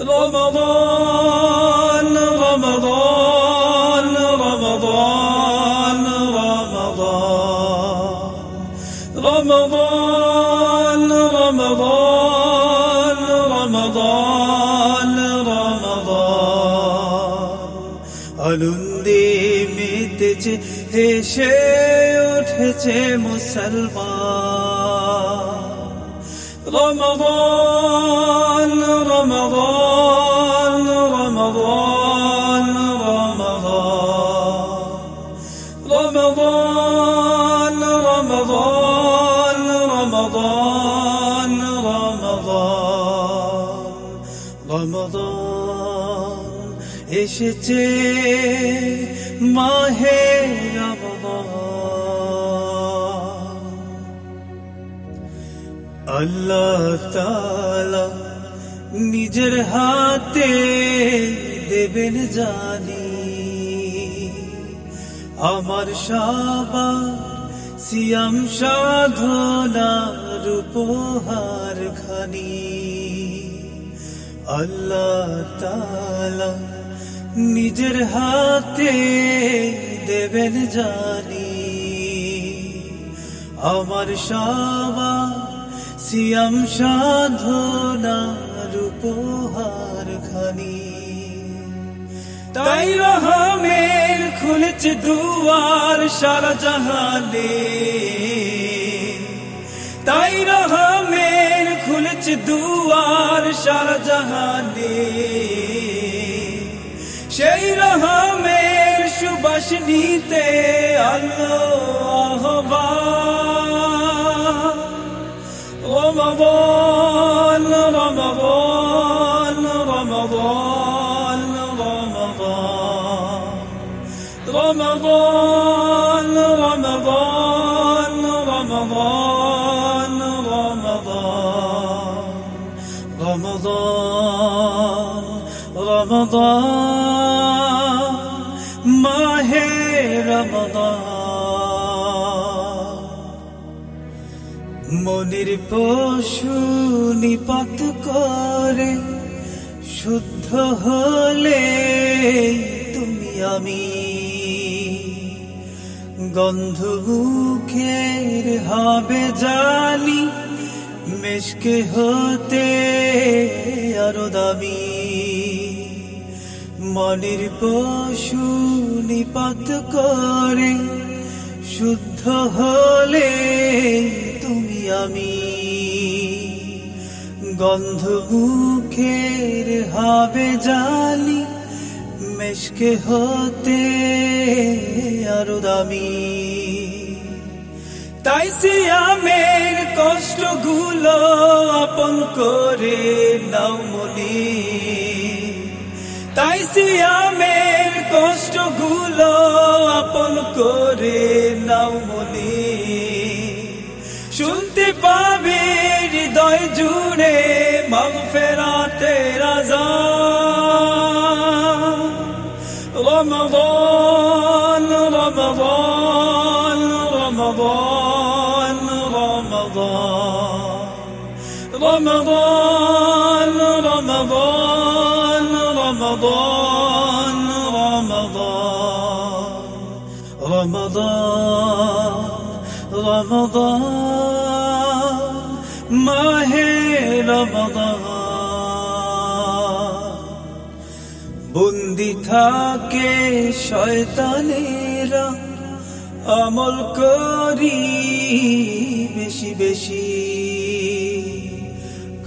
رمضان رمضان رمضان رمضان رمضان رمضان رمضان رمضان আনন্দে মেতেছে হেসে উঠেছে মুসলমান رمضان رمضان رمضان رمضان এসেছে মাহে রমদান আল্লাহ তাআলা নিজের হাতে দেবেন জানি। আমার সাবা সিয়াম সাধনা উপহার খানি। আল্লাহ তাআলা নিজের হাতে দেবেন জানি। আমার সবার সিয়াম সাধনার উপহার খানি। তাই রহমের খুলেছে দুয়ার সারা জাহানে। তাই রহমের খুলছে দুয়ার সারা জাহানে সেই রহমের সুবাস নিতে আল্লাহ আহ্বান ও মবল রমবল রমবল রমবল রমবল রমবল রমবল রমদান রমদান মাহে রমদান মনির পশু নিপাত করে শুদ্ধ হলে তুমি আমি গন্ধ মুখের হবে জানি মেশকে হতে আরও দামি। মনির পশু নিপাত করে, শুদ্ধ হলে তুমি আমি। গন্ধ মুখের হবে জালি, মেশকে হতে আরও দামি। তাই সিয়ামের কষ্টগুলো আপন করে নাও মনি। তাই সিয়ামের কষ্টগুলো আপন করে নাও মনি। শুনতে পাবে হৃদয় জুড়ে মাম ফেরাতে রাজা রমদান رمضان رمضان رمضان رمضان رمضان رمضان رمضان ماه رمضان বন্দি থাকে শয়তানেরা আমল করি বেশি বেশি।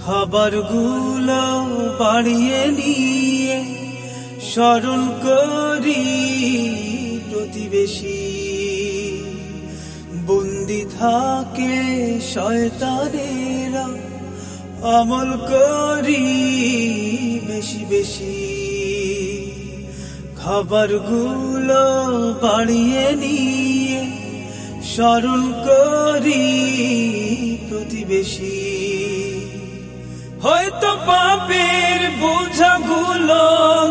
খাবারগুলো বাড়িয়ে নিয়ে স্মরণ করি প্রতিবেশী। বন্দি থাকে শয়তানেরা, আমল করি বেশি বেশি। খাবারগুলো বাড়িয়ে নিয়ে স্মরণ করি প্রতিবেশী। হয়তো পাপের বোঝাগুলো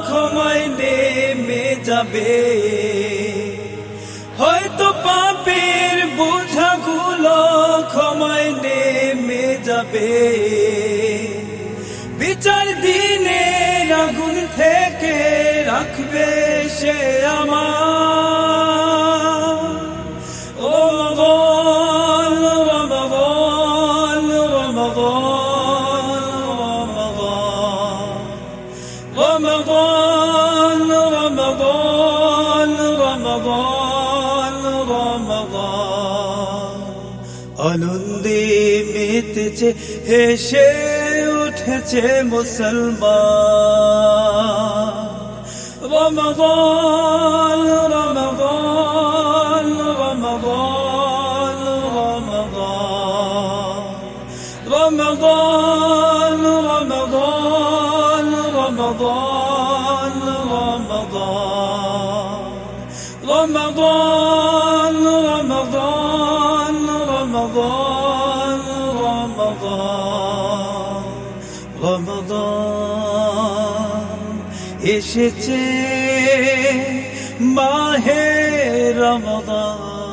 ক্ষমায় নেমে যাবে। হয়তো পাপের বোঝাগুলো ক্ষমায় নেমে যাবে। বিচার দিনের আগুন থেকে রাখবে সে আমার رمضان رمضان رمضان رمضان رمضان رمضان আনন্দে মেতেছে হেসে উঠেছে মুসলমান রমজান রমজান রমজান রমগন রমগন রমগন রমগন রমগন রমগন রমগন রমগন রমগন রমগন এসেছে মাহে রমগন